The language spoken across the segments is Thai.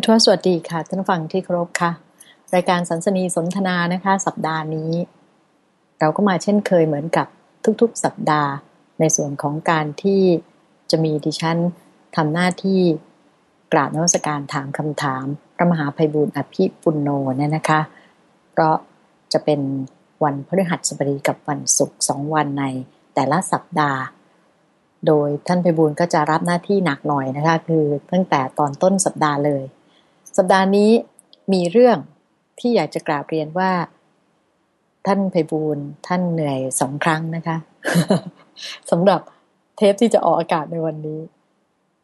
พุทธวสวัสดีค่ะ ท่านฟังที่เคารพค่ะ รายการสันสนีสนทนานะคะ สัปดาห์นี้ เราก็มาเช่นเคยเหมือนกับทุกๆ สัปดาห์ ในส่วนของการที่จะมีดิฉันทำหน้าที่กราบนวัสการถามคำถาม พระมหาภัยบุญอภิปุณโนเนี่ยนะคะเพราะจะเป็นวันพฤหัสบดีกับวันศุกร์สองวันในแต่ละสัปดาห์ โดยท่านไพบูลก็จะรับหน้าที่หนักหน่อยนะคะ คือตั้งแต่ตอนต้นสัปดาห์เลย สัปดาห์นี้มีเรื่องที่อยากจะกราบเรียนว่า ท่านไพบูลท่านเหนื่อยสองครั้งนะคะสำหรับเทปที่จะออกอากาศในวันนี้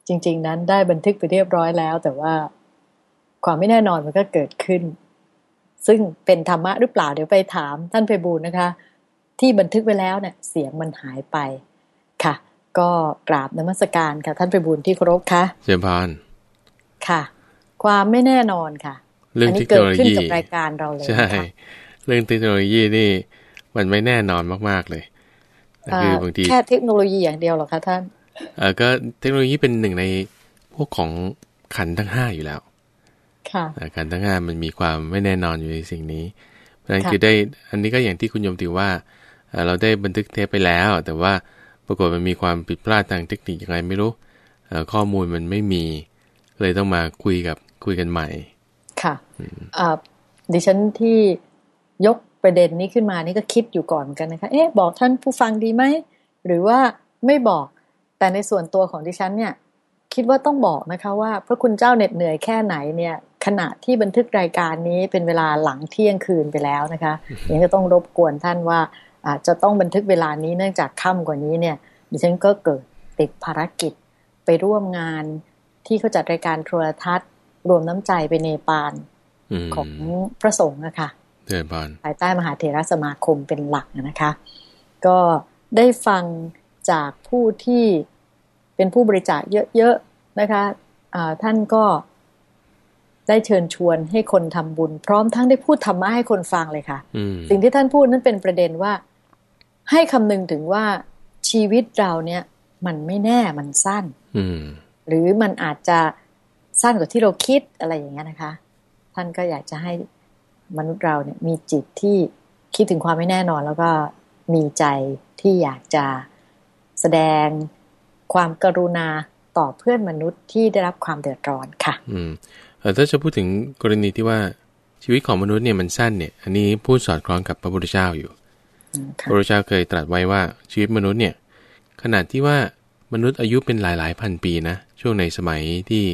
จริง ๆ นั้นได้บันทึกไปเรียบร้อยแล้ว แต่ว่าความไม่แน่นอนมันก็เกิดขึ้น ซึ่งเป็นธรรมะหรือเปล่าเดี๋ยวไปถาม ท่านไพบูลนะคะ ที่บันทึกไว้แล้วเนี่ยเสียงมันหายไปค่ะ ก็กราบนมัสการค่ะ ท่านไพบูลที่เคารพค่ะเจริญพรค่ะ ความไม่แน่นอนค่ะเรื่องเทคโนโลยีกับรายการเราเลยใช่เรื่องเทคโนโลยีนี่มันไม่แน่นอนมากๆเลยคือบางทีแค่เทคโนโลยีอย่างเดียวหรอคะท่านเออก็เทคโนโลยีเป็นหนึ่งในพวกของขันทั้งห้าอยู่แล้ว ค่ะขันทั้งห้ามันมีความไม่แน่นอนอยู่ในสิ่งนี้ เพราะฉะนั้นคือได้อันนี้ก็อย่างที่คุณยมติว่า เราได้บันทึกเทปไปแล้ว แต่ว่าปรากฏมันมีความผิดพลาดทางเทคนิคยังไงไม่รู้ข้อมูลมันไม่มี เลยต้องมาคุยกับ คุยกันใหม่ ค่ะอ่าดิฉันที่ยกประเด็นนี้ขึ้นมานี่ก็คิดอยู่ก่อนเหมือนกันนะคะ เอ๊ะบอกท่านผู้ฟังดีไหม หรือว่าไม่บอก แต่ในส่วนตัวของดิฉันเนี่ย คิดว่าต้องบอกนะคะว่าพระคุณเจ้าเหน็ดเหนื่อยแค่ไหนเนี่ยขณะที่บันทึกรายการนี้เป็นเวลาหลังเที่ยงคืนไปแล้วนะคะยังจะต้องรบกวนท่านว่าอาจจะต้องบันทึกเวลานี้เนื่องจากค่ำกว่านี้เนี่ย ดิฉันก็เกิดติดภารกิจไปร่วมงานที่เขาจัดรายการโทรทัศน์ รวมน้ำใจไปเนปาลของพระสงฆ์นะคะเนปาลภายใต้มหาเถรสมาคมเป็นหลักนะคะ ก็ได้ฟังจากผู้ที่เป็นผู้บริจาคเยอะๆนะคะะท่านก็ได้เชิญชวนให้คนทำบุญ พร้อมทั้งได้พูดธรรมะให้คนฟังเลยค่ะ สิ่งที่ท่านพูดนั้นเป็นประเด็นว่า ให้คำนึงถึงว่าชีวิตเราเนี่ย มันไม่แน่มันสั้นหรือมันอาจจะ สั้นกว่าที่เราคิดอะไรอย่างเงี้ยนะคะ ท่านก็อยากจะให้มนุษย์เราเนี่ยมีจิตที่คิดถึงความไม่แน่นอน แล้วก็มีใจที่อยากจะแสดงความกรุณาต่อเพื่อนมนุษย์ที่ได้รับความเดือดร้อนค่ะ อืมถ้าจะพูดถึงกรณีที่ว่าชีวิตของมนุษย์เนี่ยมันสั้นเนี่ย อันนี้พูดสอดคล้องกับพระพุทธเจ้าอยู่ พระพุทธเจ้าเคยตรัสไว้ว่าชีวิตมนุษย์เนี่ยขนาดที่ว่ามนุษย์อายุเป็นหลายหลายพันปีนะช่วงในสมัยที่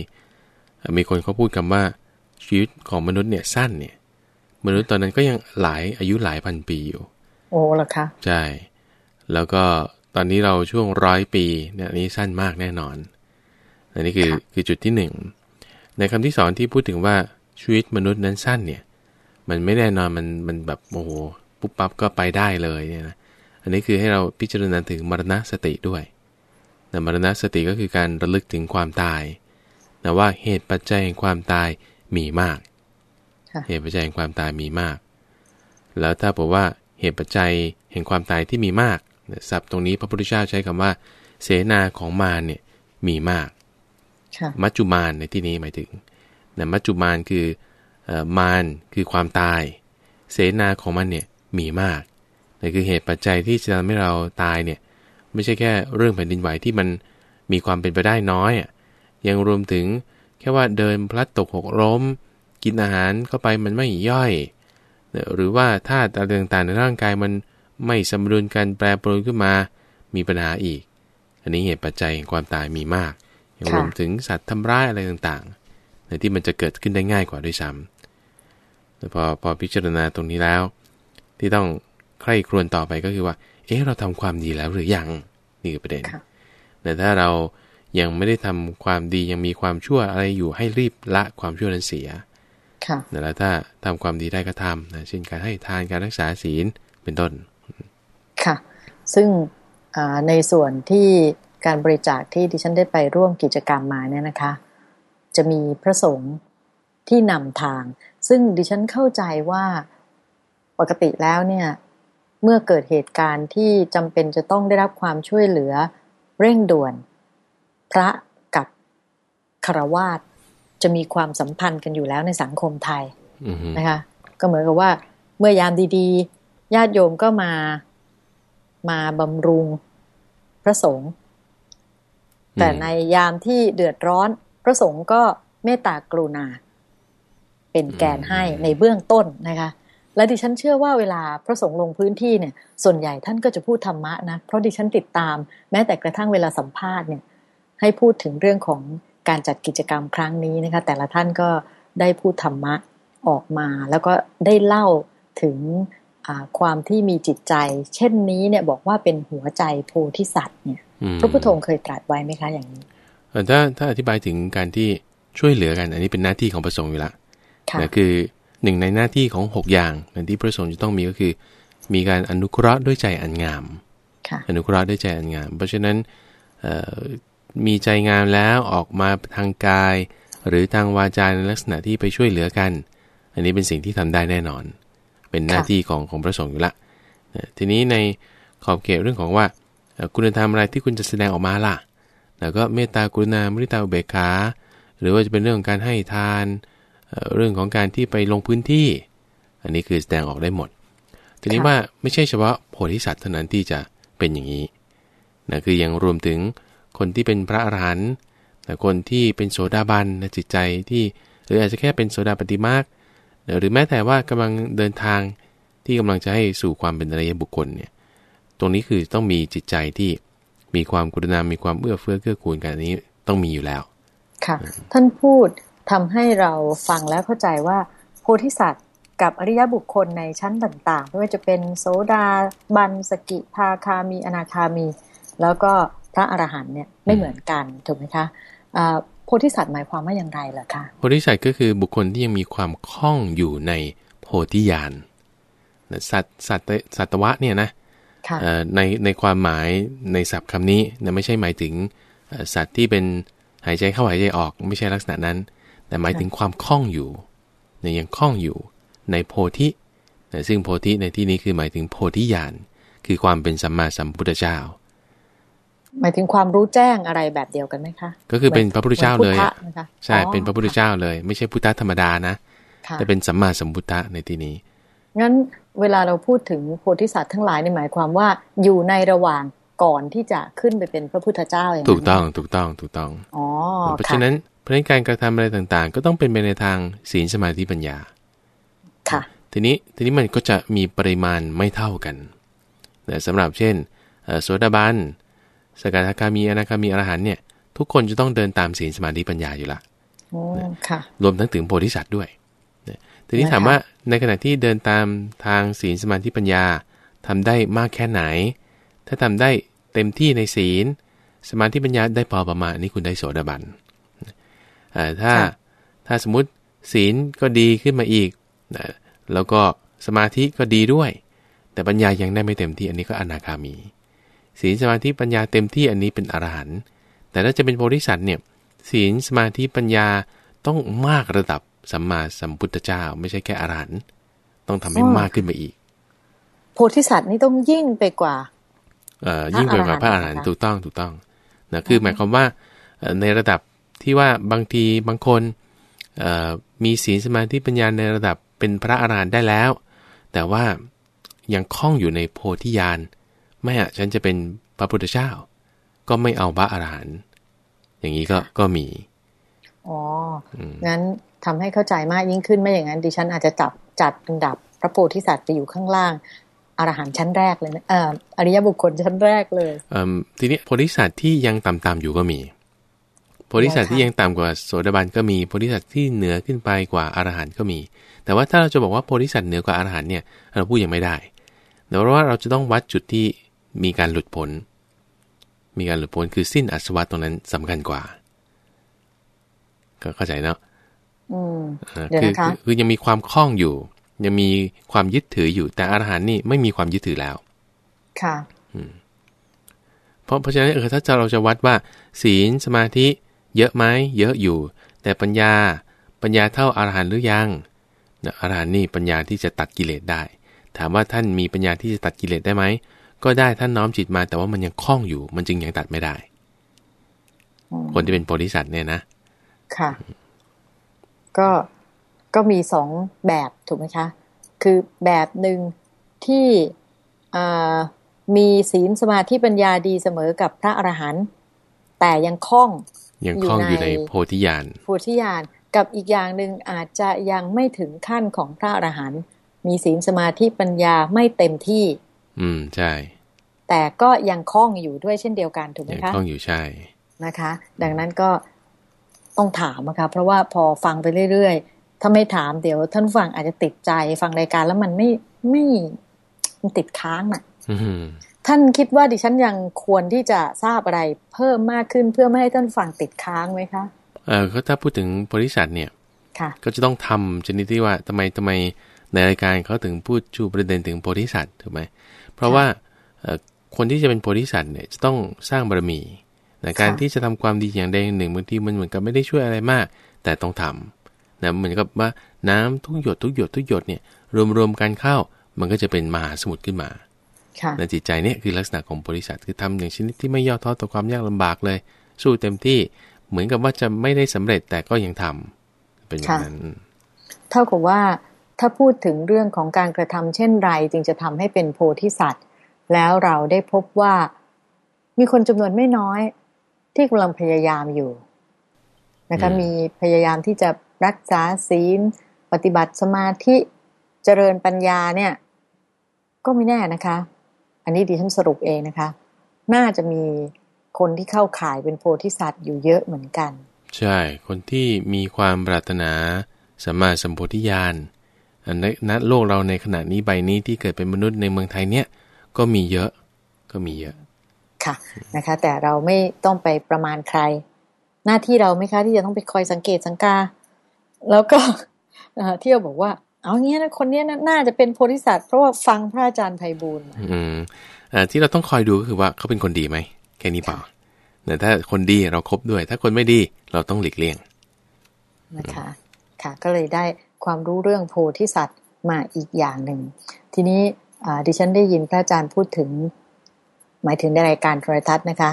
มีคนเขาพูดคำว่าชีวิตของมนุษย์เนี่ยสั้นเนี่ย มนุษย์ตอนนั้นก็ยังหลายอายุหลายพันปีอยู่ โอ้ล่ะคะใช่ แล้วก็ตอนนี้เราช่วงร้อยปีเนี่ยนี้สั้นมากแน่นอน อันนี้คือคือจุดที่หนึ่งในคำที่สอนที่พูดถึงว่าชีวิตมนุษย์นั้นสั้นเนี่ย มันไม่แน่นอนมันมันแบบโอ้โหปุ๊บปั๊บก็ไปได้เลยเนี่ยนะอันนี้คือให้เราพิจารณาถึงมรณะสติด้วยแต่มรณะสติก็คือการระลึกถึงความตาย นะว่าเหตุปัจจัยแห่งความตายมีมาก เหตุปัจจัยแห่งความตายมีมาก แล้วถ้าบอกว่าเหตุปัจจัยแห่งความตายที่มีมากศัพท์ตรงนี้พระพุทธเจ้าใช้คำว่า เสนาของมารเนี่ยมีมาก มัจจุมารในที่นี้หมายถึงนะมัจจุมารคือมารคือความตาย เสนาของมันเนี่ยมีมากนั่นคือเหตุปัจจัยที่จะทำให้เราตายเนี่ยไม่ใช่แค่เรื่องแผ่นดินไหวที่มันมีความเป็นไปได้น้อยอะ ยังรวมถึงแค่ว่าเดินพลัดตกหกล้ม กินอาหารเข้าไปมันไม่ย่อย หรือว่าธาตุอะไรต่างๆในร่างกายมันไม่สมดุลกันแปรปรวนขึ้นมา มีปัญหาอีก อันนี้เหตุปัจจัยแห่งความตายมีมาก ยังรวมถึงสัตว์ทำร้ายอะไรต่างๆในที่มันจะเกิดขึ้นได้ง่ายกว่าด้วยซ้ำแต่พอพอพิจารณาตรงนี้แล้ว ที่ต้องใคร่ครวญต่อไปก็คือว่า เอ๊ะเราทำความดีแล้วหรือยัง นี่คือประเด็น แต่ถ้าเรา ยังไม่ได้ทำความดียังมีความชั่วอะไรอยู่ให้รีบละความชั่วนั้นเสียค่ะแล้วถ้าทำความดีได้ก็ทำนะเช่นการให้ทานการรักษาศีลเป็นต้น ค่ะ ซึ่งในส่วนที่การบริจาคที่ดิฉันได้ไปร่วมกิจกรรมมาเนี่ยนะคะ จะมีพระสงฆ์ที่นำทาง ซึ่งดิฉันเข้าใจว่าปกติแล้วเนี่ย เมื่อเกิดเหตุการณ์ที่จำเป็นจะต้องได้รับความช่วยเหลือเร่งด่วน พระกับคารวาสจะมีความสัมพันธ์กันอยู่แล้วในสังคมไทยอือฮึนะคะ ก็เหมือนกับว่าเมื่อยามดีๆ ญาติโยมก็มามาบำรุงพระสงฆ์แต่ในยามที่เดือดร้อน พระสงฆ์ก็เมตตากรุณา เป็นแกนให้ในเบื้องต้นนะคะ และดิฉันเชื่อว่าเวลาพระสงฆ์ลงพื้นที่เนี่ย ส่วนใหญ่ท่านก็จะพูดธรรมะนะ เพราะดิฉันติดตาม แม้แต่กระทั่งเวลาสัมภาษณ์เนี่ย ให้พูดถึงเรื่องของการจัดกิจกรรมครั้งนี้นะคะ แต่ละท่านก็ได้พูดธรรมะออกมา แล้วก็ได้เล่าถึงอ่าความที่มีจิตใจ เช่นนี้เนี่ยบอกว่าเป็นหัวใจโพธิสัตว์เนี่ยอืมพระพุทโธเคยตรัสไว้ไหมคะอย่างนี้เอ่อถ้าถ้าอธิบายถึงการที่ช่วยเหลือกัน อันนี้เป็นหน้าที่ของพระสงฆ์อยู่ละค่ะนะคือหนึ่งในหน้าที่ของหกอย่างนะที่พระสงฆ์จะต้องมีก็คือ มีการอนุเคราะห์ด้วยใจอันงามค่ะอนุเคราะห์ด้วยใจอันงาม เพราะฉะนั้นเอ่อ มีใจงามแล้วออกมาทางกาย หรือทางวาจาในลักษณะที่ไปช่วยเหลือกัน อันนี้เป็นสิ่งที่ทำได้แน่นอน เป็นหน้าที่ของของพระสงฆ์อยู่ละทีนี้ในขอบเขตเรื่องของว่า คุณธรรมอะไรที่คุณจะแสดงออกมาล่ะ แล้วก็เมตตากรุณามุทิตาอุเบกขาหรือว่าจะเป็นเรื่องของการให้ทาน เรื่องของการที่ไปลงพื้นที่ อันนี้คือแสดงออกได้หมด ทีนี้ว่าไม่ใช่เฉพาะโพธิสัตว์เท่านั้นที่จะเป็นอย่างนี้นะคือยังรวมถึง คนที่เป็นพระอรหันต์แต่คนที่เป็นโสดาบันนะจิตใจที่หรืออาจจะแค่เป็นโสดาปฏิมาคนะหรือแม้แต่ว่ากำลังเดินทางที่กำลังจะให้สู่ความเป็นอริยบุคคลเนี่ยตรงนี้คือต้องมีจิตใจที่มีความกรุณา มีความเอื้อเฟื้อเกื้อกูลกันอันนี้ต้องมีอยู่แล้ว ค่ะ ท่านพูดทำให้เราฟังแล้วเข้าใจว่าโพธิสัตว์กับอริยบุคคลในชั้นต่างๆ ไม่ว่าจะเป็นโสดาบันสกิทาคามี อนาคามี แล้วก็พ ระอรหันต์เนี่ยไม่เหมือนกันถูกไหมคะอ่าโพธิสัตว์หมายความว่าอย่างไรล่ะคะโพธิสัตว์ก็คือบุคคลที่ยังมีความคล่องอยู่ในโพธิญาณนะสัตว์สัตว์สัตวะเนี่ยนะค่ะเอ่อในในความหมายในศัพท์คำนี้นะไม่ใช่หมายถึงเอ่อสัตว์ที่เป็นหายใจเข้าหายใจออกไม่ใช่ลักษณะนั้น แต่หมายถึงความคล่องอยู่เนี่ยยังคล่องอยู่ในโพธินะซึ่งโพธิในที่นี้คือหมายถึงโพธิญาณคือความเป็นสัมมาสัมพุทธเจ้า หมายถึงความรู้แจ้งอะไรแบบเดียวกันไหมคะ ก็คือเป็นพระพุทธเจ้าเลยหมือนอะพุทธนะคะใช่อ๋อเป็นพระพุทธเจ้าเลย ไม่ใช่พุทธธรรมดานะค่ะแต่เป็นสัมมาสัมพุทธะในที่นี้ งั้นเวลาเราพูดถึงโพธิสัตว์ทั้งหลายในยหมายความว่าอยู่ในระหว่างก่อนที่จะขึ้นไปเป็นพระพุทธเจ้าอย่างนั้นถูกต้องถูกต้องถูกต้องอ๋อเพราะค่ฉะนั้นเพราะฉะนั้นการกระทำอะไรต่างๆ ก็ต้องเป็นไปในทางศีลสมาธิปัญญา ค่ะ ทีนี้ทีนี้มันก็จะมีปริมาณไม่เท่ากันนะสำหรับเช่นเอ่อโสดาบัน สกทาคามีอนาคามีอรหันต์เนี่ย ทุกคนจะต้องเดินตามศีลสมาธิปัญญาอยู่ละโอ้ค่ะรวมทั้งถึงโพธิสัตว์ด้วยนะทีนี้นะคะถามว่าในขณะที่เดินตามทางศีลสมาธิปัญญาทำได้มากแค่ไหน ถ้าทำได้เต็มที่ในศีล สมาธิปัญญาได้พอประมาณนี่คุณได้โสดาบันเอ่อถ้าค่ะถ้าสมมติศีลก็ดีขึ้นมาอีกนะแล้วก็สมาธิก็ดีด้วย แต่ปัญญายังได้ไม่เต็มที่อันนี้ก็อนาคามี ศีลสมาธิปัญญาเต็มที่อันนี้เป็นอรหันต์แต่ถ้าจะเป็นโพธิสัตว์เนี่ยศีลสมาธิปัญญาต้องมากระดับสัมมาสัมพุทธเจ้า ไม่ใช่แค่อรหันต์ต้องทำให้อ๋อมากขึ้นไปอีก โพธิสัตว์นี่ต้องยิ่งไปกว่าเอ่อพระยิ่งกว่าพระอรอรหัหันนต์ต์ถูกต้องถูกต้องนะคือหมายความว่าเอ่อในระดับที่ว่าบางทีบางคนเอ่อมีศีลสมาธิปัญญาในระดับเป็นพระอรหันต์ได้แล้ว แต่ว่ายังคล้องอยู่ในโพธิญาณ ไม่อะฉันจะเป็นพระพุทธเจ้า ก็ไม่เอาพระอรหันต์อย่างนี้ก็ก็มีอ๋ออืมงั้นทำให้เข้าใจมากยิ่งขึ้นไม่อย่างนั้นดิฉันอาจจะจับจัดอันดับพระโพธิสัตว์ไปอยู่ข้างล่างอรหันต์ชั้นแรกเลยนะเอ่ออริยบุคคลชั้นแรกเลยเอิ่มทีนี้โพธิสัตว์ที่ยังต่ำๆอยู่ก็มีโพธิสัตว์ที่ยังต่ำกว่าโสดาบันก็มีโพธิสัตว์ที่เหนือขึ้นไปกว่าอรหันต์ก็มี แต่ว่าถ้าเราจะบอกว่าโพธิสัตว์เหนือกว่าอรหันต์เนี่ยเราพูดยังไม่ได้แต่เพราะว่าเราจะต้องวัดจุดที่ มีการหลุดพ้น มีการหลุดพ้นคือสิ้นอาสวะตรงนั้นสำคัญกว่า ก็เข้าใจเนาะอืมอ่าเดี๋ยวคือนะคะคือคือยังมีความคล่องอยู่ ยังมีความยึดถืออยู่แต่อรหันต์นี่ไม่มีความยึดถือแล้ว ค่ะเพราะเพราะฉะนั้นเออถ้าจะเราจะวัดว่า ศีลสมาธิเยอะไหมเยอะอยู่ แต่ปัญญาปัญญาเท่าอรหันต์หรือยังนะอรหันต์นี่ปัญญาที่จะตัดกิเลสได้ ถามว่าท่านมีปัญญาที่จะตัดกิเลสได้ไหม ก็ได้ท่านน้อมจิตมา แต่ว่ามันยังคล่องอยู่ มันจึงยังตัดไม่ได้อืมคนที่เป็นโพธิสัตว์เนี่ยนะ ค่ะ ก็ก็มีสองแบบถูกไหมคะ คือแบบหนึ่งที่มีศีลสมาธิปัญญาดีเสมอกับพระอรหันต์แต่ยังคล่องยังคล่องอยู่ในโพธิญาณโพธิญาณกับอีกอย่างหนึ่งอาจจะยังไม่ถึงขั้นของพระอรหันต์มีศีลสมาธิปัญญาไม่เต็มที่ อืมใช่ แต่ก็ยังคล่องอยู่ด้วยเช่นเดียวกันถูกไหมคะยังคล่องอยู่ใช่นะคะ ดังนั้นก็ต้องถามนะคะเพราะว่าพอฟังไปเรื่อยๆ ถ้าไม่ถามเดี๋ยว ท่านฟังอาจจะติดใจฟังรายการแล้วมันไม่ไม่มันติดค้างอะท่านคิดว่าดิฉันยังควรที่จะทราบอะไรเพิ่มมากขึ้นเพื่อไม่ให้ท่านฟังติดค้างไหมคะเออถ้าพูดถึงบริษัทเนี่ยก็จะต้องทำชนิดที่ว่าทำไมทำไม ในรายการเขาถึงพูดชูประเด็นถึงโพธิสัตว์ถูกไหมเพราะว่าคนที่จะเป็นโพธิสัตว์เนี่ยจะต้องสร้างบารมีในการที่จะทำความดีอย่างใดอย่างหนึ่งบางทีมันเหมือนกับไม่ได้ช่วยอะไรมาก แต่ต้องทำนะเหมือนกับว่าน้ำทุกหยดทุกหยดทุกหยดเนี่ยรวมๆกันเข้ามันก็จะเป็นมหาสมุทรขึ้นมาในจิตใจเนี่ยคือลักษณะของโพธิสัตว์คือทำอย่างชนิดที่ไม่ย่อท้อต่อความยากลำบากเลย สู้เต็มที่เหมือนกับว่าจะไม่ได้สำเร็จแต่ก็ยังทำเป็นอย่างนั้น เท่ากับว่า ถ้าพูดถึงเรื่องของการกระทำเช่นไรจึงจะทำให้เป็นโพธิสัตว์ แล้วเราได้พบว่ามีคนจำนวนไม่น้อย ที่กำลังพยายามอยู่นะคะมีพยายามที่จะรักษาศีล ปฏิบัติสมาธิเจริญปัญญาเนี่ย ก็ไม่แน่นะคะ อันนี้ดิฉันสรุปเองนะคะ น่าจะมีคนที่เข้าข่ายเป็นโพธิสัตว์อยู่เยอะเหมือนกัน ใช่ คนที่มีความปรารถนาสัมมาสัมโพธิญาณใน ณโลกเราในขณะนี้ใบนี้ที่เกิดเป็นมนุษย์ในเมืองไทยเนี่ย ก็มีเยอะก็มีเยอะ ค่ะนะคะ แต่เราไม่ต้องไปประมาณใคร หน้าที่เราไหมคะที่จะต้องไปคอยสังเกตสังกา แล้วก็เที่ยวบอกว่า เอางี้นะคนนี้น่าจะเป็นโพธิสัตว์เพราะว่าฟังพระอาจารย์ไพบูลอืมอ่าที่เราต้องคอยดูก็คือว่าเขาเป็นคนดีไหมแค่นี้เปล่าแต่ถ้าคนดีเราครบด้วย ถ้าคนไม่ดีเราต้องหลีกเลี่ยงนะคะ ค่ะก็เลยได้ ความรู้เรื่องโพธิสัตว์มาอีกอย่างหนึ่ง ทีนี้ดิฉันได้ยินพระอาจารย์พูดถึง หมายถึงในรายการโทรทัศน์นะคะ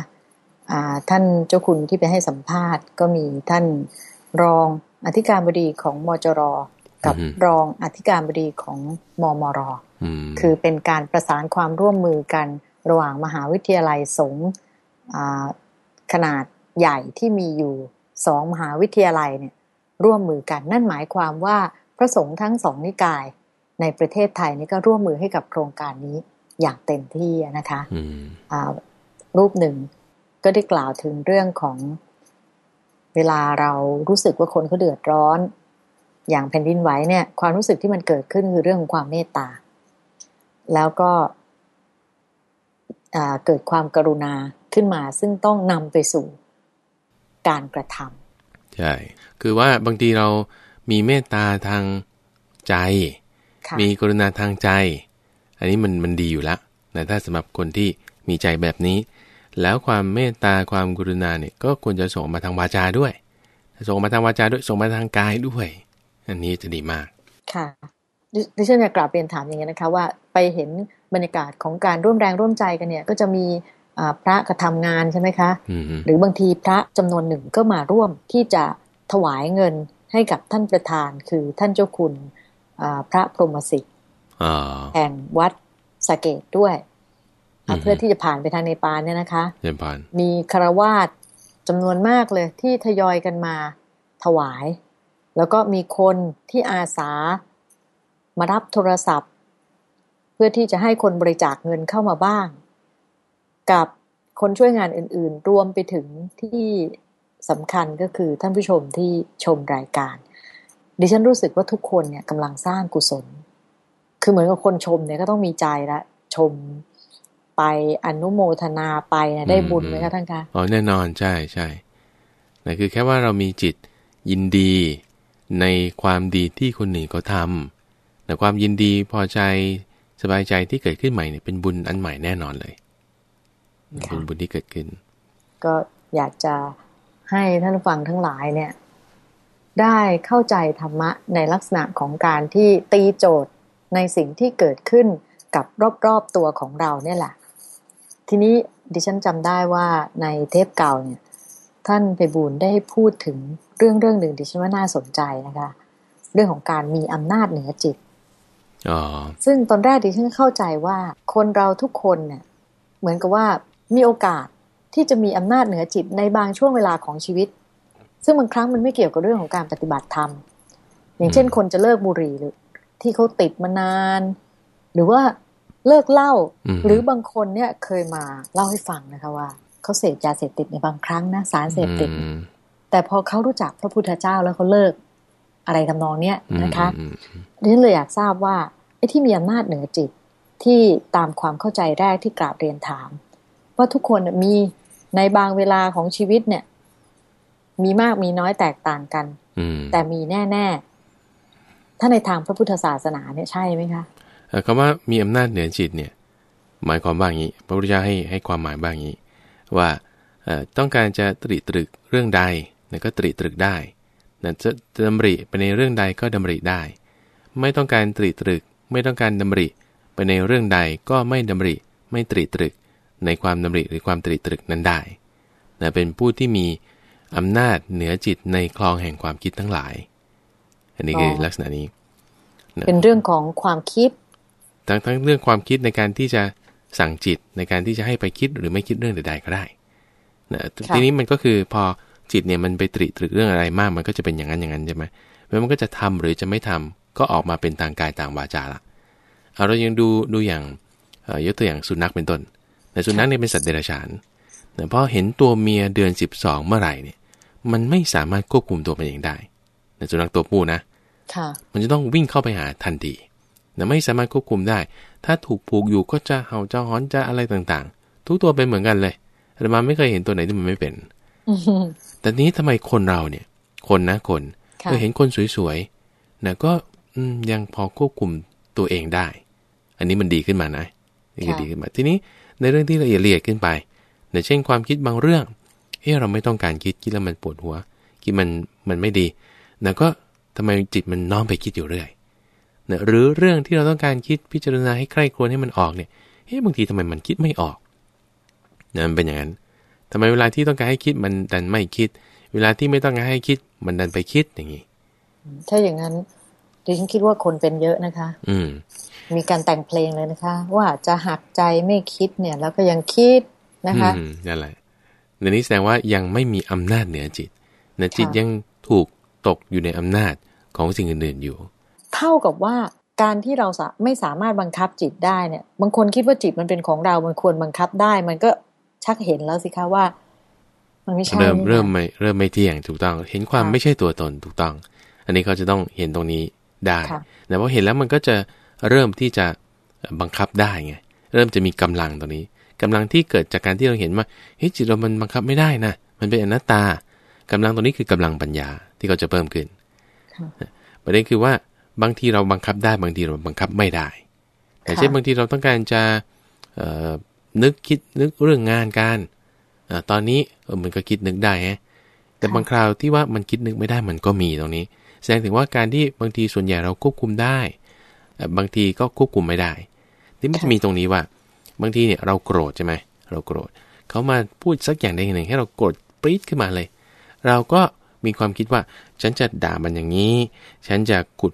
ท่านเจ้าคุณที่ไปให้สัมภาษณ์ ก็มีท่านรองอธิการบดีของมจรกับรองอธิการบดีของมมรคือเป็นการประสานความร่วมมือกันระหว่างมหาวิทยาลัยสงฆ์ขนาดใหญ่ที่มีอยู่สองมหาวิทยาลัยเนี่ย ร่วมมือกัน นั่นหมายความว่าพระสงฆ์ทั้งสองนิกาย ในประเทศไทยนี่ก็ร่วมมือให้กับโครงการนี้อย่างเต็มที่นะคะรูปหนึ่งก็ได้กล่าวถึงเรื่องของเวลาเรารู้สึกว่าคนเขาเดือดร้อน อย่างแผ่นดินไหวเนี่ย ความรู้สึกที่มันเกิดขึ้นคือเรื่องของความเมตตา แล้วก็เกิดความกรุณาขึ้นมา ซึ่งต้องนำไปสู่การกระทำ ใช่ คือว่าบางทีเรามีเมตตาทางใจ มีกรุณาทางใจ อันนี้มันมันดีอยู่แล้วนะถ้าสำหรับคนที่มีใจแบบนี้ แล้วความเมตตาความกรุณาเนี่ยก็ควรจะส่งมาทางวาจาด้วย ส่งมาทางวาจาด้วย ส่งมาทางกายด้วย อันนี้จะดีมาก ค่ะดิฉันอยากกลับเรียนถามอย่างนี้นะคะว่าไปเห็นบรรยากาศของการร่วมแรงร่วมใจกันเนี่ย ก็จะมี พระกระทำงานใช่ไหมคะหรือบางทีพระจำนวนหนึ่งก็มาร่วมที่จะถวายเงินให้กับท่านประธานคือท่านเจ้าคุณพระพรหมสิทธิ์แห่งวัดสเกตด้วยเพื่อที่จะผ่านไปทางเนปาลเนี่ยนะคะมีคารวาสจำนวนมากเลยที่ทยอยกันมาถวาย แล้วก็มีคนที่อาสามารับโทรศัพท์ เพื่อที่จะให้คนบริจาคเงินเข้ามาบ้าง กับคนช่วยงานอื่นๆ รวมไปถึงที่สำคัญก็คือท่านผู้ชมที่ชมรายการ ดิฉันรู้สึกว่าทุกคนเนี่ยกำลังสร้างกุศล คือเหมือนกับคนชมเนี่ยก็ต้องมีใจละชมไปอนุโมทนาไปนะได้บุญไหมคะท่านคะอ๋อแน่นอนใช่ใช่แต่คือแค่ว่าเรามีจิตยินดีในความดีที่คนหนึ่งเขาทำแต่ความยินดีพอใจสบายใจที่เกิดขึ้นใหม่เนี่ยเป็นบุญอันใหม่แน่นอนเลย เป็นบุญที่เกิดขึ้น ก็อยากจะให้ท่านฟังทั้งหลายเนี่ย ได้เข้าใจธรรมะในลักษณะของการที่ตีโจทย์ในสิ่งที่เกิดขึ้นกับรอบๆตัวของเราเนี่ยแหละ ทีนี้ดิฉันจำได้ว่าในเทปเก่าเนี่ย ท่านไปบูลได้พูดถึงเรื่องเรื่องหนึ่งที่ฉันว่าน่าสนใจนะคะ เรื่องของการมีอำนาจเหนือจิตอ๋อซึ่งตอนแรกดิฉันเข้าใจว่าคนเราทุกคนเนี่ย เหมือนกับว่า มีโอกาสที่จะมีอำนาจเหนือจิตในบางช่วงเวลาของชีวิต ซึ่งบางครั้งมันไม่เกี่ยวกับเรื่องของการปฏิบัติธรรม อย่างเช่น คนจะเลิกบุหรี่หรือ ที่เขาติดมานาน หรือว่าเลิกเหล้าอืมหรือบางคนเนี่ยเคยมาเล่าให้ฟังนะคะว่าเขาเสพยาเสพติดในบางครั้งนะสารเสพติดอืมแต่พอเขารู้จักพระพุทธเจ้าแล้วเขาเลิกอะไรทำนองเนี้ยนะคะอืมอืมดิฉันเลยอยากทราบว่าไอ้ที่มีอำนาจเหนือจิตที่ตามความเข้าใจแรกที่กราบเรียนถาม ว่าทุกคนน่ะมีในบางเวลาของชีวิตเนี่ย มีมากมีน้อยแตกต่างกันอืมแต่มีแน่ ๆ ถ้าในทางพระพุทธศาสนาเนี่ยใช่ไหมคะเอ่อคำว่ามีอำนาจเหนือจิตเนี่ย หมายความว่าอย่างนี้ พระพุทธเจ้าให้ให้ความหมายบ้างอย่างนี้ ว่าเอ่อต้องการจะตรีตรึกเรื่องใดเนี่ยก็ตรีตรึกได้นะจะจะดำริไปในเรื่องใดก็ดำริได้ ไม่ต้องการตรีตรึก ไม่ต้องการดำริ ไปในเรื่องใดก็ไม่ดำริ ไม่ตรีตรึก ในความดำริหรือความตรีตรึกนั้นได้นะเป็นผู้ที่มีอำนาจเหนือจิตในคลองแห่งความคิดทั้งหลาย อันนี้คือลักษณะนี้เป็นเรื่องของความคิด ทั้งทั้งเรื่องความคิดในการที่จะสั่งจิตในการที่จะให้ไปคิดหรือไม่คิดเรื่องใดๆก็ได้นะค่ะทีนี้มันก็คือพอจิตเนี่ยมันไปตรีตรึกเรื่องอะไรมาก มันก็จะเป็นอย่างนั้นอย่างนั้นใช่ไหมแล้วมันก็จะทำหรือจะไม่ทำก็ออกมาเป็นทางกายต่างวาจาละเอาเรายังดูดูอย่างเอ่อยกตัวอย่างสุนัขเป็นต้น แต่สุนัขเนี่ยเป็นสัตว์เดรัจฉานแต่พอเห็นตัวเมียเดือน 12 เมื่อไหร่เนี่ยมันไม่สามารถควบคุมตัวมันเองได้แต่สุนัขตัวผู้นะค่ะมันจะต้องวิ่งเข้าไปหาทันทีนะไม่สามารถควบคุมได้ ถ้าถูกผูกอยู่ก็จะเห่าจะหอนจะอะไรต่างๆ ทุกตัวเป็นเหมือนกันเลยแต่มาไม่เคยเห็นตัวไหนที่มันไม่เป็นอืมแต่นี้ทำไมคนเราเนี่ย คนนะคนค่ะเออเห็นคนสวยๆนะก็อืมยังพอควบคุมตัวเองได้ อันนี้มันดีขึ้นมานะนี่คือดีขึ้นมาทีนี้ ในเรื่องที่ละเอียดละเอียดขึ้นไปเนี่ยเช่นความคิดบางเรื่องเฮ้เราไม่ต้องการคิดคิดแล้วมันปวดหัว คิดมันมันไม่ดีนะก็ทำไมจิตมันน้อมไปคิดอยู่เรื่อยนะหรือเรื่องที่เราต้องการคิดพิจารณาให้ใคร่ครวญให้มันออกเนี่ยเฮ้บางทีทำไมมันคิดไม่ออกนะมันเป็นอย่างนั้นทำไมเวลาที่ต้องการให้คิดมันดันไม่คิด เวลาที่ไม่ต้องการให้คิด มันดันไปคิดอย่างนี้ถ้าอย่างนั้นดิฉันคิดว่าคนเป็นเยอะนะคะ อืม มีการแต่งเพลงเลยนะคะ ว่าจะหักใจไม่คิดเนี่ย แล้วก็ยังคิดนะคะอืมนั่นแหละในนี้แสดงว่ายังไม่มีอำนาจเหนือจิตนะจิตค่ะยังถูกตกอยู่ในอำนาจของสิ่งอื่นๆอยู่ เท่ากับว่าการที่เราสะไม่สามารถบังคับจิตได้เนี่ย บางคนคิดว่าจิตมันเป็นของเรา มันควรบังคับได้ มันก็ชักเห็นแล้วสิคะว่า มันไม่ใช่เริ่มนี่นะเริ่มไม่เริ่มไม่เที่ยงถูกต้อง เห็นความค่ะไม่ใช่ตัวตนถูกต้อง อันนี้เขาจะต้องเห็นตรงนี้ได้ค่ะแต่พอเห็นแล้วมันก็จะ เริ่มที่จะบังคับได้ไงเริ่มจะมีกำลังตรงนี้กำลังที่เกิดจากการที่เราเห็นว่าเฮ้ยจิตเรามันบังคับไม่ได้นะมันเป็นอนัตตากำลังตรงนี้คือกำลังปัญญาที่เขาจะเพิ่มขึ้นค่ะประเด็นคือว่าบางทีเราบังคับได้บางทีเราบังคับไม่ได้แต่ค่ะเช่นบางทีเราต้องการจะเอ่อนึกคิดนึกเรื่องงานการอ่าตอนนี้เออมันก็คิดนึกได้ฮะแต่บางคราวที่ว่ามันคิดนึกไม่ได้มันก็มีตรงนี้ แสดงถึงว่าการที่บางทีส่วนใหญ่เราควบคุมได้เอ่อ บางทีก็ควบคุมไม่ได้ที่มันจะมีตรงนี้ว่า บางทีเนี่ยเราโกรธใช่ไหมเราโกรธเขามาพูดสักอย่างใดอย่างหนึ่ง ให้เราโกรธปรี๊ดขึ้นมาเลย เราก็มีความคิดว่า ฉันจะด่ามันอย่างนี้ ฉันจะกุด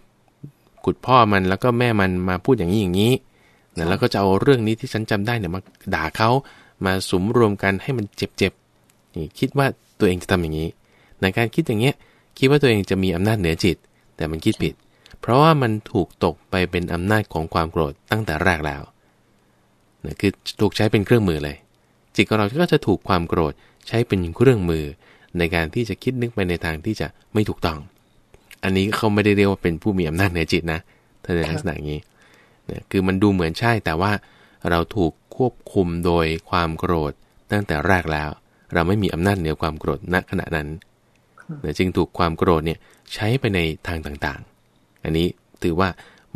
กุดพ่อมันแล้วก็แม่มันมาพูดอย่างนี้อย่างนี้นะแล้วก็จะเอาเรื่องนี้ที่ฉันจำได้เนี่ยมาด่าเขามาสุมรวมกันให้มันเจ็บๆนี่คิดว่าตัวเองจะทำอย่างนี้ในการคิดอย่างเงี้ยคิดว่าตัวเองจะมีอำนาจเหนือจิต แต่มันคิดผิด เพราะว่ามันถูกตกไปเป็นอำนาจของความโกรธตั้งแต่แรกแล้วนะคือถูกใช้เป็นเครื่องมือเลย จิตของเราก็จะถูกความโกรธใช้เป็นเครื่องมือ ในการที่จะคิดนึกไปในทางที่จะไม่ถูกต้อง อันนี้เขาไม่ได้เรียกว่าเป็นผู้มีอำนาจเหนือจิตนะถ้าในลักษณะนี้นะคือมันดูเหมือนใช่แต่ว่าเราถูกควบคุมโดยความโกรธตั้งแต่แรกแล้ว เราไม่มีอำนาจเหนือความโกรธณขณะนั้นนะจึงถูกความโกรธเนี่ยใช้ไปในทางต่าง อันนี้ถือว่า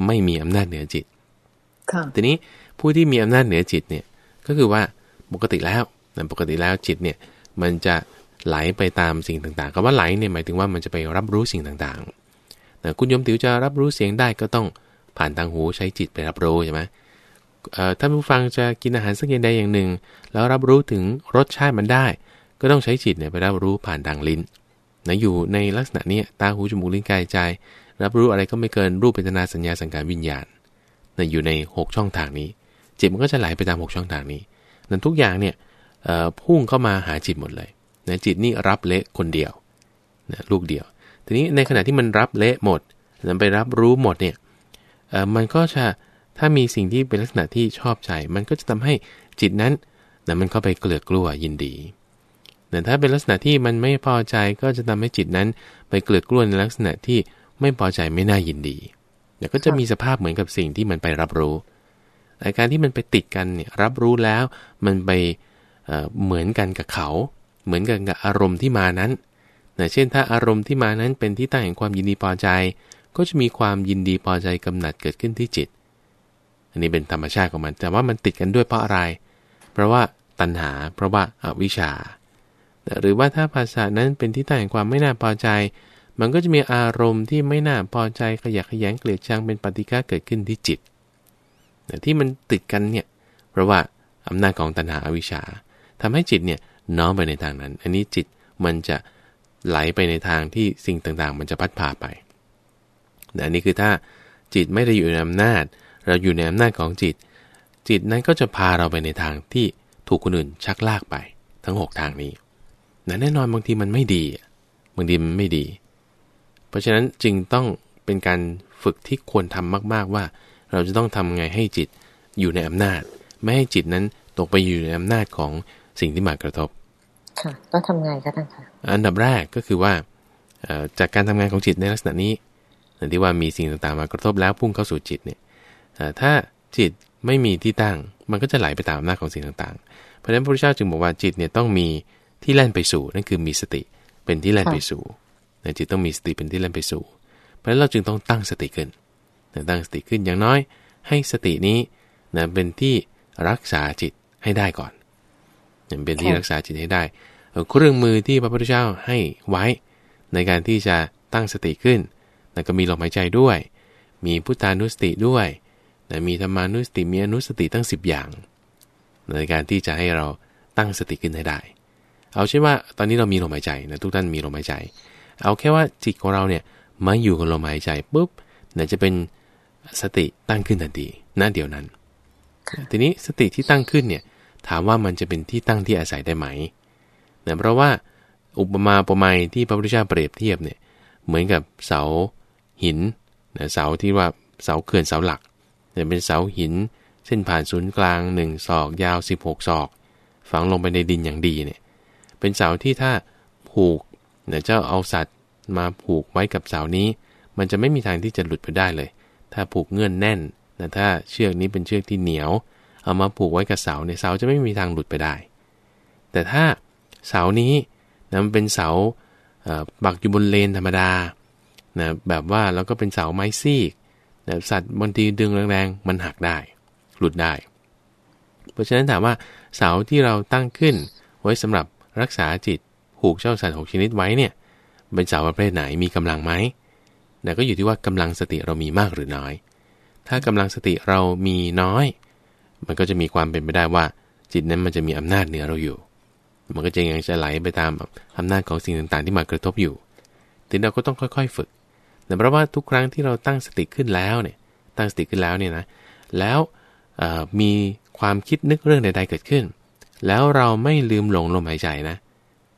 ไม่มีอำนาจเหนือจิตค่ะทีนี้ผู้ที่มีอำนาจเหนือจิตเนี่ยก็คือว่าปกติแล้วนะปกติแล้วจิตเนี่ยมันจะไหลไปตามสิ่งต่างๆคำว่าไหลเนี่ยหมายถึงว่ามันจะไปรับรู้สิ่งต่างๆนะคุณโยมติ๋วจะรับรู้เสียงได้ก็ต้องผ่านทางหูใช้จิตไปรับรู้ใช่ไหมเอ่อถ้าผู้ฟังจะกินอาหารสักอย่างใดอย่างหนึ่ง แล้วรับรู้ถึงรสชาติมันได้ ก็ต้องใช้จิตเนี่ยไปรับรู้ผ่านทางลิ้นนะอยู่ในลักษณะนี้ตาหูจมูกลิ้นกายใจ รับรู้อะไรก็ไม่เกินรูปเป็นนาสัญญาสังการวิญญาณนะอยู่ใน 6 ช่องทางนี้ จิตมันก็จะไหลไปตาม 6 ช่องทางนี้นั้นทุกอย่างเนี่ยพุ่งเข้ามาหาจิตหมดเลยนะจิตนี่รับเละคนเดียวนะลูกเดียว ทีนี้ในขณะที่มันรับเละหมดนั้นไปรับรู้หมดเนี่ยมันก็จะถ้ามีสิ่งที่เป็นลักษณะที่ชอบใจ มันก็จะทำให้จิตนั้นนะมันเข้าไปเกลือกลัวยินดีแต่ถ้าเป็นลักษณะที่มันไม่พอใจก็จะทำให้จิตนั้น ไปเกลือกลัวในลักษณะที่ ไม่พอใจไม่น่ายินดีเดี๋ยวก็จะมีสภาพเหมือนกับสิ่งที่มันไปรับรู้อาการที่มันไปติดกันเนี่ยรับรู้แล้วมันไปเหมือนกันกับเขา เหมือนกันกับอารมณ์ที่มานั้นนะเช่นถ้าอารมณ์ที่มานั้นเป็นที่ตั้งแห่งความยินดีพอใจ ก็จะมีความยินดีพอใจกำหนัดเกิดขึ้นที่จิต อันนี้เป็นธรรมชาติของมัน แต่ว่ามันติดกันด้วยเพราะอะไร เพราะว่าตัณหา เพราะว่าอาวิชชา หรือว่าถ้าภาษานั้นเป็นที่ตั้งแห่งความไม่น่าพอใจ มันก็จะมีอารมณ์ที่ไม่น่าพอใจขยะขยงเกลียดชังเป็นปฏิฆาเกิดขึ้นที่จิตที่มันติดกันเนี่ยเพราะว่าอำนาจของตัณหาอวิชชาทำให้จิตเนี่ยน้อมไปในทางนั้น อันนี้จิตมันจะไหลไปในทางที่สิ่งต่างๆ มันจะพัดพาไปอันนี้คือถ้าจิตไม่ได้อยู่ในอำนาจ เราอยู่ในอำนาจของจิต จิตนั้นก็จะพาเราไปในทางที่ถูกคนอื่นชักลากไป ทั้ง 6 ทางนี้แน่นอนบางทีมันไม่ดี บางทีมันไม่ดี เพราะฉะนั้นจึงต้องเป็นการฝึกที่ควรทำมาก ๆว่า เราจะต้องทำไงให้จิตอยู่ในอำนาจ ไม่ให้จิตนั้นตกไปอยู่ในอำนาจของสิ่งที่มากระทบ ค่ะ ต้องทำไงคะท่านคะอันดับแรกก็คือว่าจากการทำงานของจิตในลักษณะนี้ที่ว่ามีสิ่งต่างๆมากระทบแล้วพุ่งเข้าสู่จิตเนี่ยถ้าจิตไม่มีที่ตั้ง มันก็จะไหลไปตามอำนาจของสิ่งต่างๆ เพราะฉะนั้นพระพุทธเจ้าจึงบอกว่าจิตเนี่ยต้องมีที่แล่นไปสู่นั่นคือมีสติเป็นที่แล่นไปสู่ จิตต้องมีสติเป็นที่แล่นไปสู่ เพราะฉะนั้นเราจึงต้องตั้งสติขึ้นตั้งสติขึ้นอย่างน้อย ให้สตินี้นะเป็นที่รักษาจิตให้ได้ก่อนเป็นที่รักษาจิตให้ได้ เครื่องมือที่พระพุทธเจ้าให้ไว้ ในการที่จะตั้งสติขึ้นแล้วก็มีลมหายใจด้วย มีพุทธานุสติด้วยนะมีธรรมานุสติมีอนุสติตั้ง 10 อย่าง ในการที่จะให้เราตั้งสติขึ้นให้ได้ เอาเช่นว่าตอนนี้เรามีลมหายใจนะทุกท่านมีลมหายใจ เอาแค่ว่าจิตของเราเนี่ยมาอยู่กับลมหายใจปุ๊บเนี่ยจะเป็นสติตั้งขึ้นทันทีนั่นเดียวนั้น ทีนี้สติที่ตั้งขึ้นเนี่ยถามว่ามันจะเป็นที่ตั้งที่อาศัยได้ไหมเนะเพราะว่าอุปมาอุปไมยที่พระพุทธเจ้าเปรียบเทียบเนี่ยเหมือนกับเสาหินนะเสาที่ว่าเสาเขื่อนเสาหลักเนี่ยเป็นเสาหิน เส้นผ่านศูนย์กลาง1ศอกยาว 16 ศอก ฝังลงไปในดินอย่างดีเนี่ยเป็นเสาที่ถ้าผูก เนี่ยเจ้าเอาสัตว์มาผูกไว้กับเสานี้ มันจะไม่มีทางที่จะหลุดไปได้เลย ถ้าผูกเงื่อนแน่นนะถ้าเชือกนี้เป็นเชือกที่เหนียว เอามาผูกไว้กับเสาเนี่ยเสาจะไม่มีทางหลุดไปได้ แต่ถ้าเสานี้นะมันเป็นเสาปักอยู่บนเลนธรรมดานะแบบว่าแล้วก็เป็นเสาไม้ซีกนะสัตว์บางทีดึงแรงๆมันหักได้ หลุดได้ เพราะฉะนั้นถามว่าเสาที่เราตั้งขึ้นไว้สำหรับรักษาจิต ผูกเจ้าสัตว์หกชนิดไว้เนี่ยเป็นสาประเภทไหนมีกำลังไหมแต่ก็อยู่ที่ว่ากำลังสติเรามีมากหรือน้อย ถ้ากำลังสติเรามีน้อย มันก็จะมีความเป็นไปได้ว่า จิตนั้นมันจะมีอำนาจเหนือเราอยู่ มันก็จะยังจะไหลไปตามอำนาจของสิ่งต่างๆ ที่มากระทบอยู่ทีนี้เราก็ต้องค่อยๆฝึก แต่เพราะว่าทุกครั้งที่เราตั้งสติขึ้นแล้วเนี่ย ตั้งสติขึ้นแล้วเนี่ยนะ แล้วมีความคิดนึกเรื่องใดๆเกิดขึ้น แล้วเราไม่ลืมหลงลมหายใจนะ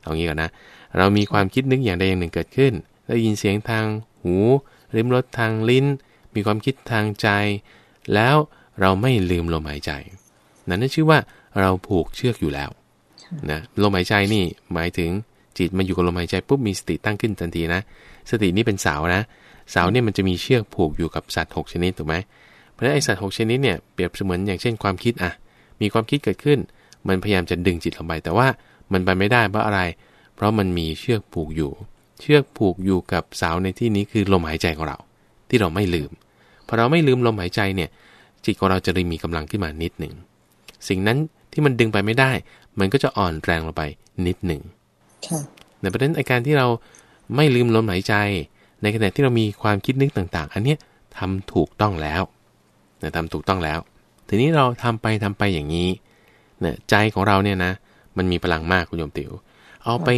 เอางี้ก่อนนะ เรามีความคิดนึกอย่างใดอย่างหนึ่งเกิดขึ้น ได้ยินเสียงทางหูริมรสทางลิ้น มีความคิดทางใจ แล้วเราไม่ลืมลมหายใจ นั่นชื่อว่าเราผูกเชือกอยู่แล้วนะลมหายใจนี่หมายถึงจิตมาอยู่กับลมหายใจปุ๊บมีสติตั้งขึ้นทันทีนะ สตินี้เป็นเสานะเสาเนี่ยมันจะมีเชือกผูกอยู่กับสัตว์ 6 ชนิดถูกไหมเพราะฉะนั้นไอสัตว์6ชนิดเนี่ยเปรียบเสมือนอย่างเช่นความคิดอะมีความคิดเกิดขึ้น มันพยายามจะดึงจิตลงไป แต่ว่า มันไปไม่ได้เพราะอะไร เพราะมันมีเชือกผูกอยู่ เชือกผูกอยู่กับเสาในที่นี้คือลมหายใจของเรา ที่เราไม่ลืมพอเราไม่ลืมลมหายใจเนี่ยจิตของเราจะเลยมีกำลังขึ้นมานิดหนึ่งสิ่งนั้นที่มันดึงไปไม่ได้ มันก็จะอ่อนแรงลงไปนิดหนึ่งในประเด็นอาการที่เราไม่ลืมลมหายใจ ในขณะที่เรามีความคิดนึกต่าง ๆ อันนี้ทำถูกต้องแล้วนะทำถูกต้องแล้ว ทีนี้เราทำไปทำไปอย่างนี้นะใจของเราเนี่ยนะ มันมีพลังมากคุณโยมติว๋ว เอาไป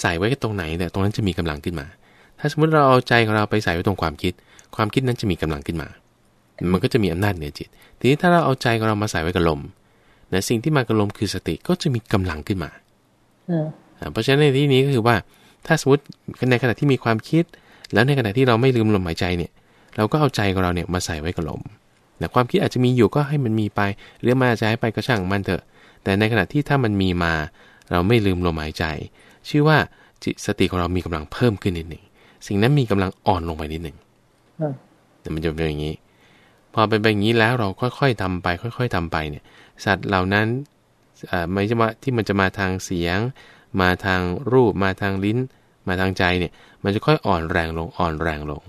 ใส่ไว้ตรงไหนเนี่ยตรงนั้นจะมีกำลังขึ้นมา ถ้าสมมติเราเอาใจของเราไปใส่ไว้ตรงความคิด ความคิดนั้นจะมีกำลังขึ้นมา มันก็จะมีอำนาจเหนือจิต ทีนี้ถ้าเราเอาใจของเรามาใส่ไว้กับลมนะสิ่งที่มากับลมคือสติก็จะมีกำลังขึ้นมาอืมอ่าเพราะฉะนั้นในที่นี้ก็คือว่า ถ้าสมมติในขณะที่มีความคิด แล้วในขณะที่เราไม่ลืมลมหายใจเนี่ย เราก็เอาใจของเราเนี่ยมาใส่ไว้กับลมนะความคิดอาจจะมีอยู่ก็ให้มันมีไป หรือมันอาจจะหายไปก็ช่างมันเถอะ แต่ในขณะที่ถ้ามันมีมา เราไม่ลืมลมหายใจ ชื่อว่าจิตสติของเรามีกำลังเพิ่มขึ้นนิดหนึ่งสิ่งนั้นมีกำลังอ่อนลงไปนิดหนึ่งอืมแต่มันจะเป็นอย่างนี้ พอเป็นแบบนี้แล้วเราค่อยๆทำไป ค่อย ๆทำไปเนี่ย สัตว์เหล่านั้นเอ่อไม่ใช่ว่าที่มันจะมาทางเสียง มาทางรูป มาทางลิ้น มาทางใจเนี่ย มันจะค่อยอ่อนแรงลงอ่อนแรงลง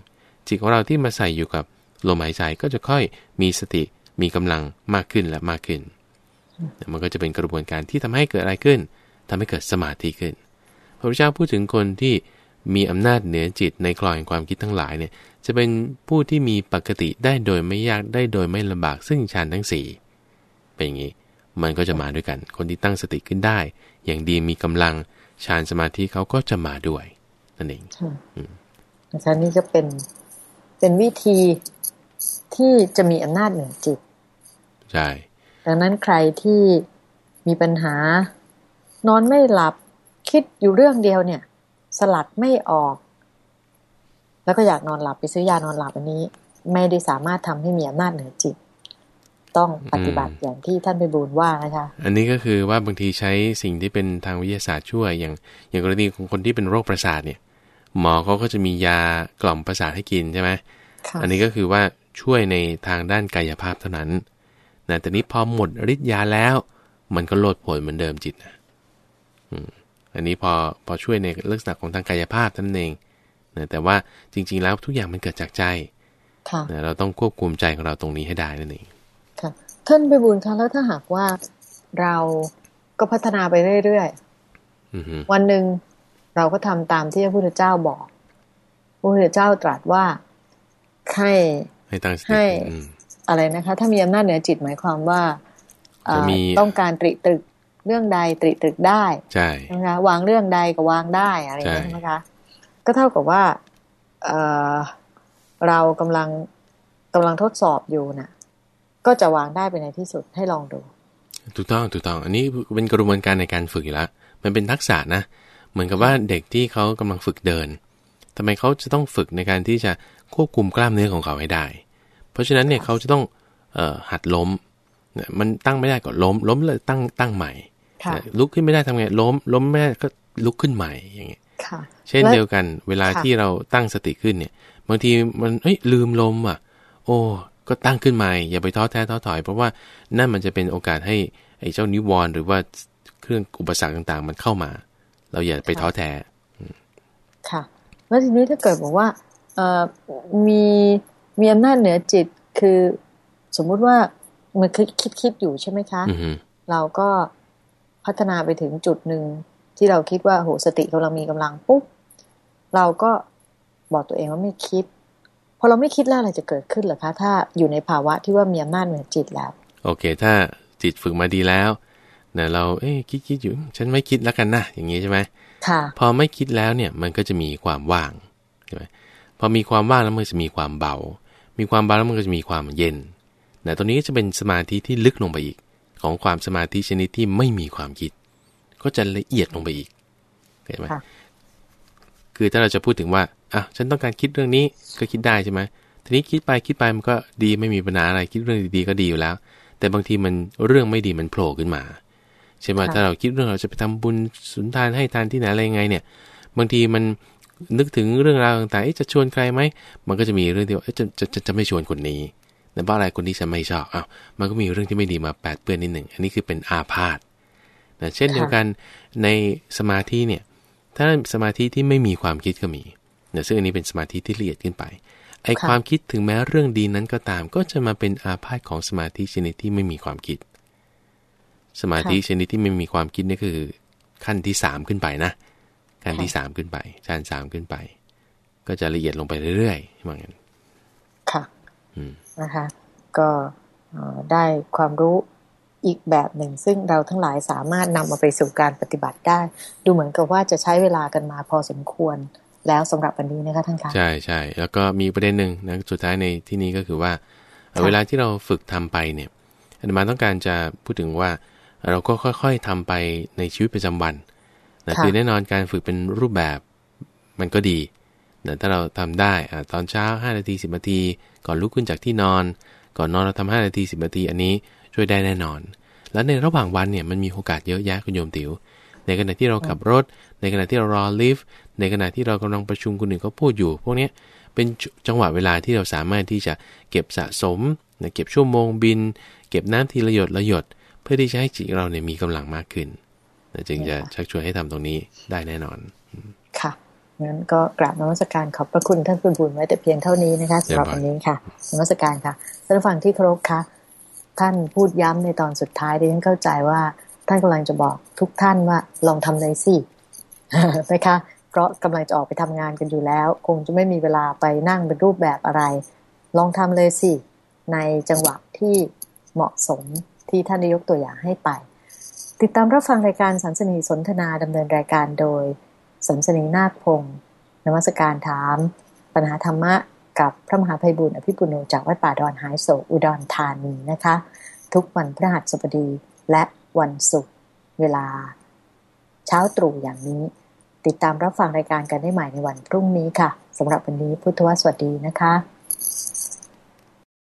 จิตของเราที่มาใส่อยู่กับลมหายใจก็จะค่อยมีสติมีกำลังมากขึ้นและมากขึ้น มันก็จะเป็นกระบวนการที่ทำให้เกิดอะไรขึ้นทำให้เกิดสมาธิขึ้น พระพุทธเจ้าพูดถึงคนที่มีอำนาจเหนือจิตในกลองแห่งความคิดทั้งหลายเนี่ยจะเป็นผู้ที่มีปกติได้โดยไม่ยากได้โดยไม่ลำบากซึ่งฌานทั้งสี่เป็นอย่างนี้มันก็จะมาด้วยกัน คนที่ตั้งสติขึ้นได้ อย่างดีมีกำลังฌานสมาธิเขาก็จะมาด้วยนั่นเองค่ะนะคะนี่ก็เป็นเป็นวิธีที่จะมีอำนาจเหนือจิต ใช่ ดังนั้นใครที่มีปัญหา นอนไม่หลับคิดอยู่เรื่องเดียวเนี่ย สลัดไม่ออก แล้วก็อยากนอนหลับไปซื้อยานอนหลับอันนี้ ไม่ได้สามารถทำให้มีอำนาจเหนือจิต ต้องปฏิบัติอย่างที่ท่านไปบูลย์ว่านะคะอันนี้ก็คือว่าบางทีใช้สิ่งที่เป็นทางวิทยาศาสตร์ช่วยอย่าง อย่างกรณีของคนที่เป็นโรคประสาทเนี่ย หมอเขาก็จะมียากล่อมประสาทให้กินใช่ไหมค่ะอันนี้ก็คือว่าช่วยในทางด้านกายภาพเท่านั้น นะแต่นี้พอหมดฤทธิ์ยาแล้ว มันก็โลดโผนเหมือนเดิมจิตนะอืมอันนี้พอพอช่วยในลักษณะของทางกายภาพนั่นเองนะแต่ว่าจริง ๆ แล้วทุกอย่างมันเกิดจากใจค่ะนะเราต้องควบคุมใจของเราตรงนี้ให้ได้นั่นเองค่ะท่านไปบูลย์คะแล้วถ้าหากว่าเราก็พัฒนาไปเรื่อยอือฮึๆวันหนึ่งเราก็ทำตามที่พระพุทธเจ้าบอกพระพุทธเจ้าตรัสว่าให้ให้ตั้งสให้ติ อืมอะไรนะคะ ถ้ามีอำนาจเหนือจิตหมายความว่าเอ่อจะมีต้องการตริตรึกเรื่องใดตริตรึกได้ใช่นะคะวางเรื่องใดก็วางได้อะไรอย่างเงี้ยใช่ใช่ไหมคะก็เท่ากับว่าเอ่อเรากำลังกำลังทดสอบอยู่น่ะ ก็จะวางได้เป็นในที่สุดให้ลองดูถูกต้องถูกต้อง อันนี้เป็นกระบวนการในการฝึกอยู่แล้วมันเป็นทักษะนะ เหมือนกับว่าเด็กที่เขากำลังฝึกเดินทำไมเขาจะต้องฝึกในการที่จะควบคุมกล้ามเนื้อของเขาให้ได้เพ ราะฉะนั้นเนี่ยเขาจะต้องเอ่อหัดล้มเนี่ยมันตั้งไม่ได้ก็ล้ม ล้มเลยตั้งตั้งใหม่ค่ะนะลุกขึ้นไม่ได้ทำไงล้ม ล้มไม่ได้ก็ลุกขึ้นใหม่อย่างเงี้ยค่ะเช่นและเดียวกัน เวลาค่ะที่เราตั้งสติขึ้นเนี่ยบางทีมันเอ้ยลืมลมอะ โอ้ก็ตั้งขึ้นใหม่อย่าไปท้อแท้ท้อถอย เพราะว่านั่นมันจะเป็นโอกาสให้ไอ้เจ้านิวรณ์หรือว่าเครื่องอุปสรรคต่าง ๆ มันเข้ามา เราอย่าไปท้อแท้ค่ะแล้วทีนี้ถ้าเกิดบอกว่าเอ่อมี มีอำนาจเหนือจิตคือสมมุติว่ามันคิดคิดคิดอยู่ใช่ไหมคะอือฮึเราก็พัฒนาไปถึงจุดหนึ่งที่เราคิดว่าโหสติกำลังมีกำลังปุ๊บเราก็บอกตัวเองว่าไม่คิดพอเราไม่คิดแล้วอะไรจะเกิดขึ้นเหรอคะถ้าอยู่ในภาวะที่ว่ามีอำนาจเหนือจิตแล้ว โอเค ถ้าจิตฝึกมาดีแล้วนะเราเอ้ยคิดคิดอยู่ ฉันไม่คิดแล้วกันนะอย่างนี้ใช่ไหมค่ะ พอไม่คิดแล้วเนี่ยมันก็จะมีความว่างใช่ไหมพอมีความว่างแล้วมันจะมีความเบา มีความเบาแล้วมันก็จะมีความเย็นนะตรงนี้ก็จะเป็นสมาธิที่ลึกลงไปอีก ของความสมาธิชนิดที่ไม่มีความคิด ก็จะละเอียดลงไปอีกเห็นไหมค่ะคือถ้าเราจะพูดถึงว่าอะฉันต้องการคิดเรื่องนี้ก็คิดได้ใช่ไหมทีนี้คิดไปคิดไปมันก็ดีไม่มีปัญหาอะไรคิดเรื่องดีๆก็ดีอยู่แล้ว แต่บางทีมันเรื่องไม่ดีมันโผล่ขึ้นมาใช่ไหมค่ะถ้าเราคิดเรื่องเราจะไปทำบุญสุนทานให้ทานที่ไหนอะไรยังไงเนี่ย บางทีมัน นึกถึงเรื่องราวต่างๆเอ๊ะจะชวนใครไหม มันก็จะมีเรื่องที่ว่าเอ๊ะจะจะจะจะไม่ชวนคนนี้แต่เพราะอะไรคนที่ฉันไม่ชอบอ้าวมันก็มีเรื่องที่ไม่ดีมาแปดเปื้อนนิดหนึ่ง อันนี้คือเป็นอาพาธนะเช่นเดียวกันในสมาธิเนี่ย ถ้าสมาธิที่ไม่มีความคิดก็มีนะซึ่งอันนี้เป็นสมาธิที่ละเอียดขึ้นไป ไอ้ค่ะความคิดถึงแม้เรื่องดีนั้นก็ตาม ก็จะมาเป็นอาพาธของสมาธิชนิดที่ไม่มีความคิด สมาธิชนิดที่ไม่มีความคิดนี่คือ ขั้นที่สามขึ้นไปนะ ขั้นที่สามขึ้นไปชั้นสามขึ้นไป ก็จะละเอียดลงไปเรื่อยๆว่างั้นค่ะอืมนะคะ ก็เอ่อได้ความรู้อีกแบบหนึ่ง ซึ่งเราทั้งหลายสามารถนำมาไปสู่การปฏิบัติได้ ดูเหมือนกับว่าจะใช้เวลากันมาพอสมควรแล้วสำหรับวันนี้นะคะท่านคะใช่ใช่แล้วก็มีประเด็นหนึ่งนะสุดท้ายในที่นี้ก็คือว่า เวลาที่เราฝึกทำไปเนี่ยอาตมาต้องการจะพูดถึงว่า เราก็ค่อย ๆทำไปในชีวิตประจำวัน นะคือแน่นอนการฝึกเป็นรูปแบบมันก็ดีนะถ้าเราทำได้อะตอนเช้า 5 นาที 10 นาที ก่อนลุกขึ้นจากที่นอน ก่อนนอนเราทำ5นาที 10 นาที อันนี้ช่วยได้แน่นอน แล้วในระหว่างวันเนี่ยมันมีโอกาสเยอะแยะคุณโยมติว๋ว ในขณะที่เราขับรถ ในขณะที่เรารอลิฟต์ ในขณะที่เรากำลังประชุมคนอื่นเขาพูดอยู่ พวกนี้เป็นจังหวะเวลาที่เราสามารถที่จะเก็บสะสมเก็บชั่วโมงบิน เก็บน้ำทีละหยดละหยด เพื่อที่จะให้จิตเราเนี่ยมีกำลังมากขึ้น จึงจะชักชวนให้ทำตรงนี้ได้แน่นอน ค่ะงั้นก็กราบนมัสการขอบพระคุณท่านคุณบุญไว้แต่เพียงเท่านี้นะคะสำหรับวันนี้ค่ะนมัสการค่ะท่านฟังที่เคารพค่ะท่านพูดย้ำในตอนสุดท้ายดิฉันเข้าใจว่าท่านกำลังจะบอกทุกท่านว่าลองทำเลยสินะคะเพราะกำลังจะออกไปทำงานกันอยู่แล้ว คงจะไม่มีเวลาไปนั่งเป็นรูปแบบอะไร ลองทำเลยสิในจังหวะที่เหมาะสมที่ท่านได้ยกตัวอย่างให้ไป ติดตามรับฟังรายการสันสนีสนทนาดำเนินรายการโดยสันสนีนาคพงศ์นมัสการถาม ปัญหาธรรมะกับพระมหาภัยบุญอภิปุโนจากวัดป่าดอนหายโศอุดรธานีนะคะ ทุกวันพฤหัสบดีและวันศุกร์เวลา เช้าตรู่อย่างนี้ ติดตามรับฟังรายการกันได้ใหม่ในวันพรุ่งนี้ค่ะสำหรับวันนี้พุทธวสวัสดีนะคะ